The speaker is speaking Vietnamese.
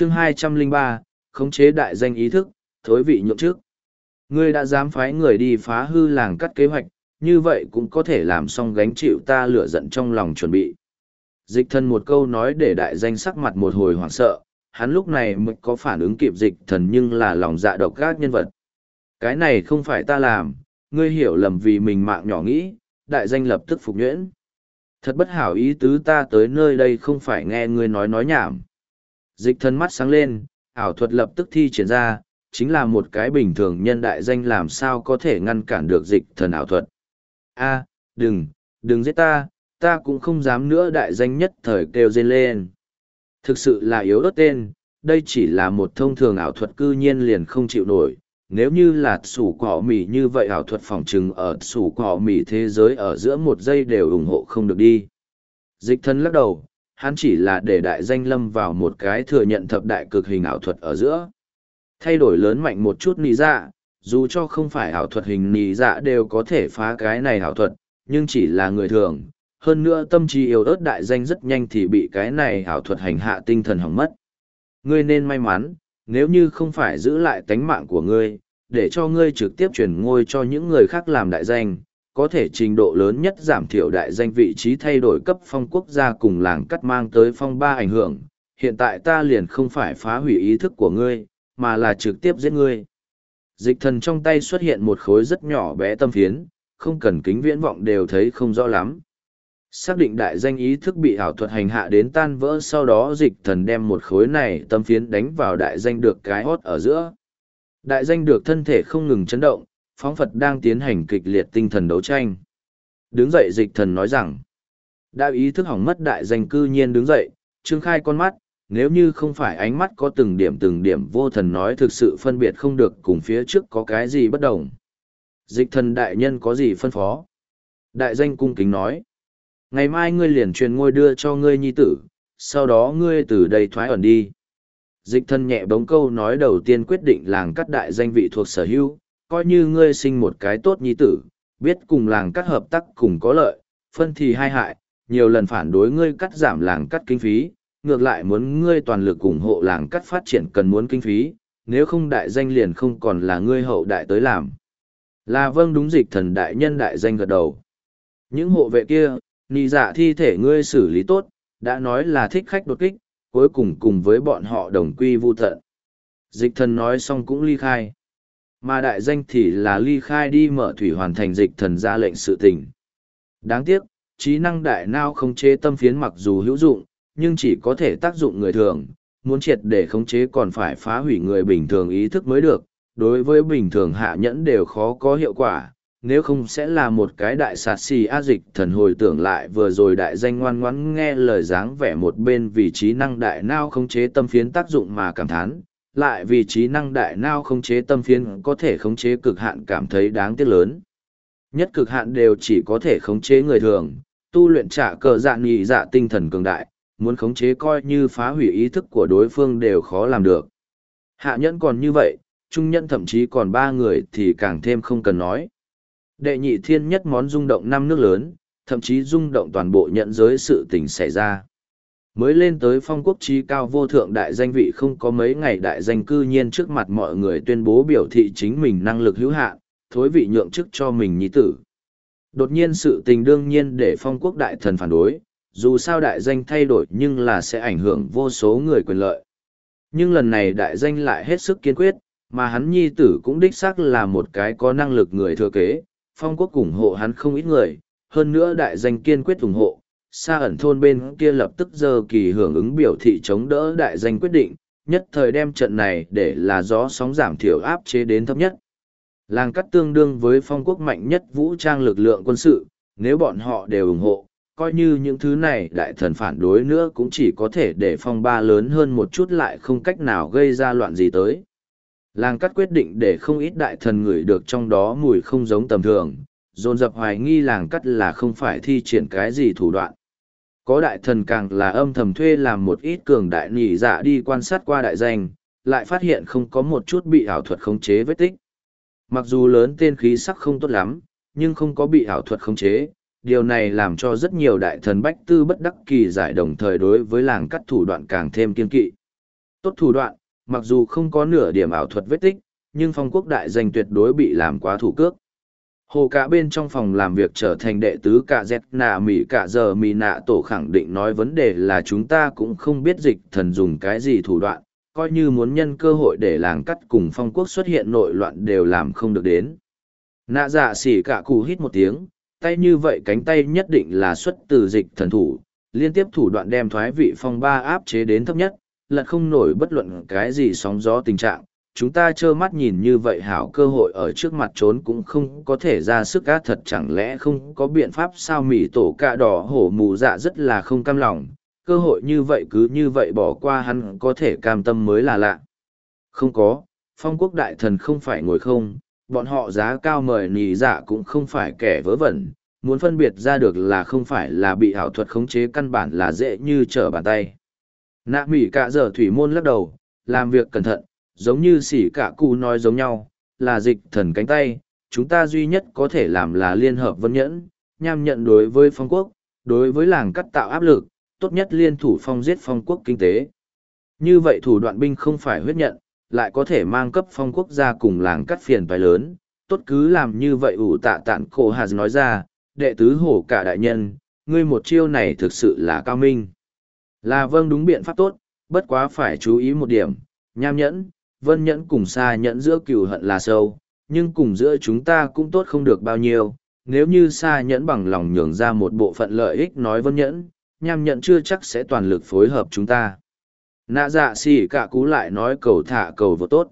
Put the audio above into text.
chương hai trăm linh ba, khống chế đại danh ý thức, thối vị nhượng trước. Ngươi đã dám phái người đi phá hư làng cắt kế hoạch, như vậy cũng có thể làm xong gánh chịu ta lửa giận trong lòng chuẩn bị. Dịch thần một câu nói để đại danh sắc mặt một hồi hoảng sợ, hắn lúc này mới có phản ứng kịp dịch thần nhưng là lòng dạ độc gác nhân vật. Cái này không phải ta làm, ngươi hiểu lầm vì mình mạng nhỏ nghĩ, đại danh lập tức phục nhuyễn. Thật bất hảo ý tứ ta tới nơi đây không phải nghe ngươi nói nói nhảm dịch thần mắt sáng lên, ảo thuật lập tức thi triển ra, chính là một cái bình thường nhân đại danh làm sao có thể ngăn cản được dịch thần ảo thuật. A, đừng đừng giết ta ta cũng không dám nữa đại danh nhất thời kêu dên lên. Thực sự là yếu ớt tên, đây chỉ là một thông thường ảo thuật cư nhiên liền không chịu nổi. Nếu như là sủ cỏ mỉ như vậy ảo thuật phòng trừng ở sủ cỏ mỉ thế giới ở giữa một giây đều ủng hộ không được đi. Dịch thân lắc đầu hắn chỉ là để đại danh lâm vào một cái thừa nhận thập đại cực hình ảo thuật ở giữa. Thay đổi lớn mạnh một chút nì dạ dù cho không phải ảo thuật hình nì dạ đều có thể phá cái này ảo thuật, nhưng chỉ là người thường. Hơn nữa tâm trí yếu ớt đại danh rất nhanh thì bị cái này ảo thuật hành hạ tinh thần hỏng mất. Ngươi nên may mắn, nếu như không phải giữ lại tánh mạng của ngươi, để cho ngươi trực tiếp chuyển ngôi cho những người khác làm đại danh có thể trình độ lớn nhất giảm thiểu đại danh vị trí thay đổi cấp phong quốc gia cùng làng cắt mang tới phong ba ảnh hưởng. Hiện tại ta liền không phải phá hủy ý thức của ngươi, mà là trực tiếp giết ngươi. Dịch thần trong tay xuất hiện một khối rất nhỏ bé tâm phiến, không cần kính viễn vọng đều thấy không rõ lắm. Xác định đại danh ý thức bị ảo thuật hành hạ đến tan vỡ sau đó dịch thần đem một khối này tâm phiến đánh vào đại danh được cái hót ở giữa. Đại danh được thân thể không ngừng chấn động phóng phật đang tiến hành kịch liệt tinh thần đấu tranh. Đứng dậy dịch thần nói rằng, đã ý thức hỏng mất đại danh cư nhiên đứng dậy, trương khai con mắt, nếu như không phải ánh mắt có từng điểm từng điểm vô thần nói thực sự phân biệt không được cùng phía trước có cái gì bất đồng. Dịch thần đại nhân có gì phân phó? Đại danh cung kính nói, ngày mai ngươi liền truyền ngôi đưa cho ngươi nhi tử, sau đó ngươi từ đây thoái ẩn đi. Dịch thân nhẹ bóng câu nói đầu tiên quyết định làng cắt đại danh vị thuộc sở hữu coi như ngươi sinh một cái tốt nhi tử, biết cùng làng cắt hợp tác cùng có lợi, phân thì hai hại, nhiều lần phản đối ngươi cắt giảm làng cắt kinh phí, ngược lại muốn ngươi toàn lực ủng hộ làng cắt phát triển cần muốn kinh phí, nếu không đại danh liền không còn là ngươi hậu đại tới làm. Là vâng đúng dịch thần đại nhân đại danh gật đầu. Những hộ vệ kia nì dạ thi thể ngươi xử lý tốt, đã nói là thích khách đột kích, cuối cùng cùng với bọn họ đồng quy vô tận. Dịch thần nói xong cũng ly khai mà đại danh thì là ly khai đi mở thủy hoàn thành dịch thần ra lệnh sự tình. Đáng tiếc, trí năng đại nao khống chế tâm phiến mặc dù hữu dụng, nhưng chỉ có thể tác dụng người thường, muốn triệt để khống chế còn phải phá hủy người bình thường ý thức mới được, đối với bình thường hạ nhẫn đều khó có hiệu quả, nếu không sẽ là một cái đại sạt xì a dịch thần hồi tưởng lại vừa rồi đại danh ngoan ngoãn nghe lời dáng vẻ một bên vì trí năng đại nao khống chế tâm phiến tác dụng mà cảm thán lại vì trí năng đại nao khống chế tâm phiến có thể khống chế cực hạn cảm thấy đáng tiếc lớn. Nhất cực hạn đều chỉ có thể khống chế người thường tu luyện trả cờ dạng nhị dạ tinh thần cường đại muốn khống chế coi như phá hủy ý thức của đối phương đều khó làm được. Hạ nhẫn còn như vậy trung nhẫn thậm chí còn ba người thì càng thêm không cần nói. Đệ nhị thiên nhất món rung động năm nước lớn, thậm chí rung động toàn bộ nhận giới sự tình xảy ra. Mới lên tới phong quốc trí cao vô thượng đại danh vị không có mấy ngày đại danh cư nhiên trước mặt mọi người tuyên bố biểu thị chính mình năng lực hữu hạn, thối vị nhượng chức cho mình nhi tử. Đột nhiên sự tình đương nhiên để phong quốc đại thần phản đối, dù sao đại danh thay đổi nhưng là sẽ ảnh hưởng vô số người quyền lợi. Nhưng lần này đại danh lại hết sức kiên quyết, mà hắn nhi tử cũng đích xác là một cái có năng lực người thừa kế, phong quốc ủng hộ hắn không ít người, hơn nữa đại danh kiên quyết ủng hộ. Sa ẩn thôn bên kia lập tức giờ kỳ hưởng ứng biểu thị chống đỡ đại danh quyết định, nhất thời đem trận này để là gió sóng giảm thiểu áp chế đến thấp nhất. Làng cắt tương đương với phong quốc mạnh nhất vũ trang lực lượng quân sự, nếu bọn họ đều ủng hộ, coi như những thứ này đại thần phản đối nữa cũng chỉ có thể để phong ba lớn hơn một chút lại không cách nào gây ra loạn gì tới. Làng cắt quyết định để không ít đại thần ngửi được trong đó mùi không giống tầm thường, dồn dập hoài nghi làng cắt là không phải thi triển cái gì thủ đoạn. Có đại thần càng là âm thầm thuê làm một ít cường đại nhị dạ đi quan sát qua đại danh, lại phát hiện không có một chút bị ảo thuật khống chế vết tích. Mặc dù lớn tên khí sắc không tốt lắm, nhưng không có bị ảo thuật khống chế, điều này làm cho rất nhiều đại thần bách tư bất đắc kỳ giải đồng thời đối với làng cắt thủ đoạn càng thêm kiên kỵ. Tốt thủ đoạn, mặc dù không có nửa điểm ảo thuật vết tích, nhưng phong quốc đại danh tuyệt đối bị làm quá thủ cước. Hồ cả bên trong phòng làm việc trở thành đệ tứ cả z nạ mỉ cả giờ mỉ nạ tổ khẳng định nói vấn đề là chúng ta cũng không biết dịch thần dùng cái gì thủ đoạn, coi như muốn nhân cơ hội để làng cắt cùng phong quốc xuất hiện nội loạn đều làm không được đến. Nạ dạ xỉ cả cụ hít một tiếng, tay như vậy cánh tay nhất định là xuất từ dịch thần thủ, liên tiếp thủ đoạn đem thoái vị phong ba áp chế đến thấp nhất, lật không nổi bất luận cái gì sóng gió tình trạng. Chúng ta trơ mắt nhìn như vậy hảo cơ hội ở trước mặt trốn cũng không có thể ra sức á thật chẳng lẽ không có biện pháp sao mỉ tổ cạ đỏ hổ mù dạ rất là không cam lòng, cơ hội như vậy cứ như vậy bỏ qua hắn có thể cam tâm mới là lạ. Không có, phong quốc đại thần không phải ngồi không, bọn họ giá cao mời nì dạ cũng không phải kẻ vớ vẩn, muốn phân biệt ra được là không phải là bị ảo thuật khống chế căn bản là dễ như trở bàn tay. Nạ mỉ cạ dở thủy môn lắc đầu, làm việc cẩn thận, giống như sỉ cả cụ nói giống nhau, là dịch thần cánh tay, chúng ta duy nhất có thể làm là liên hợp vân nhẫn, nham nhận đối với phong quốc, đối với làng cắt tạo áp lực, tốt nhất liên thủ phong giết phong quốc kinh tế. Như vậy thủ đoạn binh không phải huyết nhận, lại có thể mang cấp phong quốc gia cùng làng cắt phiền phải lớn, tốt cứ làm như vậy ủ tạ tạn cổ hà nói ra, đệ tứ hổ cả đại nhân, ngươi một chiêu này thực sự là cao minh. Là vâng đúng biện pháp tốt, bất quá phải chú ý một điểm, nham nhẫn, vân nhẫn cùng xa nhẫn giữa cừu hận là sâu, nhưng cùng giữa chúng ta cũng tốt không được bao nhiêu, nếu như xa nhẫn bằng lòng nhường ra một bộ phận lợi ích nói vân nhẫn, nham nhẫn chưa chắc sẽ toàn lực phối hợp chúng ta. Nạ dạ xỉ cả cú lại nói cầu thả cầu vô tốt.